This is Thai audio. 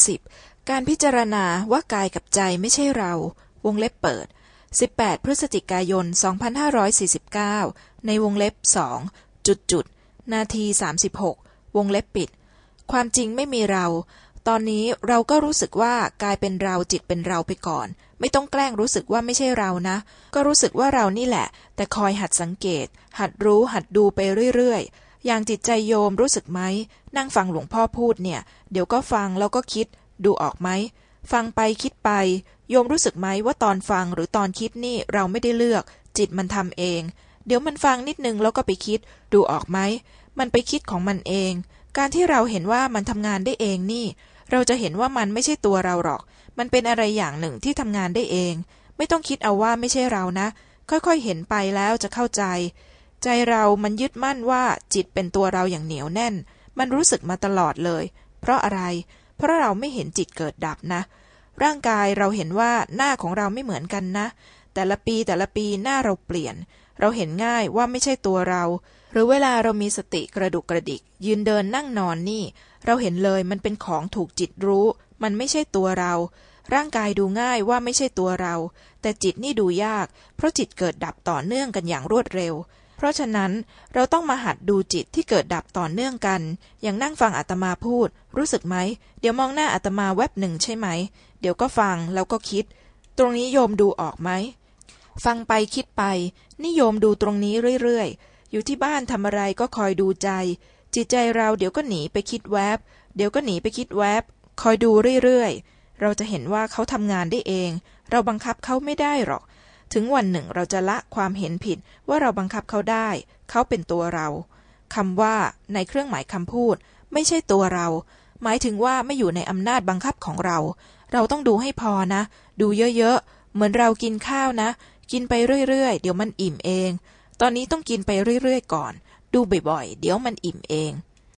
20. การพิจารณาว่ากายกับใจไม่ใช่เรา วงเล็บเปิด 18 พฤศจิกายน 2549 ในวงเล็บสองจุดจุดนาที 36 วงเล็บปิด ความจริงไม่มีเรา ตอนนี้เราก็รู้สึกว่ากายเป็นเราจิตเป็นเราไปก่อน ไม่ต้องแกล้งรู้สึกว่าไม่ใช่เรานะ ก็รู้สึกว่าเรานี่แหละ แต่คอยหัดสังเกต หัดรู้หัดดูไปเรื่อยๆ อย่างจิตใจโยมรู้สึกไหม นั่งฟังหลวงพ่อพูดเนี่ย เดี๋ยวก็ฟังแล้วก็คิด ดูออกไหม ฟังไปคิดไป โยมรู้สึกไหมว่าตอนฟังหรือตอนคิดนี่เราไม่ได้เลือก จิตมันทำเอง เดี๋ยวมันฟังนิดนึงแล้วก็ไปคิด ดูออกไหม มันไปคิดของมันเอง การที่เราเห็นว่ามันทำงานได้เองนี่ เราจะเห็นว่ามันไม่ใช่ตัวเราหรอก มันเป็นอะไรอย่างหนึ่งที่ทำงานได้เอง ไม่ต้องคิดเอาว่าไม่ใช่เรานะ ค่อยๆเห็นไปแล้วจะเข้าใจ ใจเรามันยึดมั่นว่าจิตเป็นตัวเราอย่างเหนียวแน่น มันรู้สึกมาตลอดเลย เพราะอะไร เพราะเราไม่เห็นจิตเกิดดับนะ ร่างกายเราเห็นว่าหน้าของเราไม่เหมือนกันนะ แต่ละปีแต่ละปีหน้าเราเปลี่ยน เราเห็นง่ายว่าไม่ใช่ตัวเรา หรือเวลาเรามีสติกระดุกกระดิก ยืนเดินนั่งนอนนี่ เราเห็นเลยมันเป็นของถูกจิตรู้ มันไม่ใช่ตัวเรา ร่างกายดูง่ายว่าไม่ใช่ตัวเรา แต่จิตนี่ดูยาก เพราะจิตเกิดดับต่อเนื่องกันอย่างรวดเร็ว เพราะฉะนั้นเราต้องมาหัดดูจิตที่เกิดดับต่อเนื่องกัน อย่างนั่งฟังอาตมาพูด รู้สึกไหม เดี๋ยวมองหน้าอาตมาแวบหนึ่งใช่ไหม เดี๋ยวก็ฟังแล้วก็คิด ตรงนี้โยมดูออกไหม ฟังไปคิดไป นิยมดูตรงนี้เรื่อยๆ อยู่ที่บ้านทำอะไรก็คอยดูใจ จิตใจเราเดี๋ยวก็หนีไปคิดแวบ เดี๋ยวก็หนีไปคิดแวบ คอยดูเรื่อยๆ เราจะเห็นว่าเขาทำงานได้เอง เราบังคับเขาไม่ได้หรอก ถึงวันหนึ่งเราจะละความเห็นผิดว่าเราบังคับเขาได้ เขาเป็นตัวเราคำว่าในเครื่องหมายคำพูด ไม่ใช่ตัวเรา หมายถึงว่าไม่อยู่ในอำนาจบังคับของเรา เราต้องดูให้พอนะ ดูเยอะๆ เหมือนเรากินข้าวนะ กินไปเรื่อยๆ เดี๋ยวมันอิ่มเอง ตอนนี้ต้องกินไปเรื่อยๆ ก่อน ดูบ่อยๆ เดี๋ยวมันอิ่มเอง